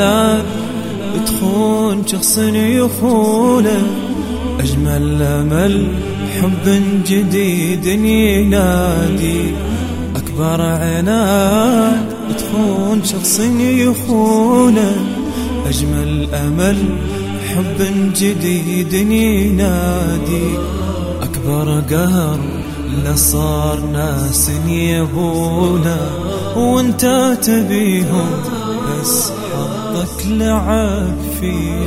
عناد تخون شخص يخونه أجمل أمل حب جديد ينادي. أكبر عناد تخون شخص يخونه أجمل أمل حب جديد ينادي. أكبر قهر لصار ناس يبونا وانت تبيهم بس حظك لعب فيه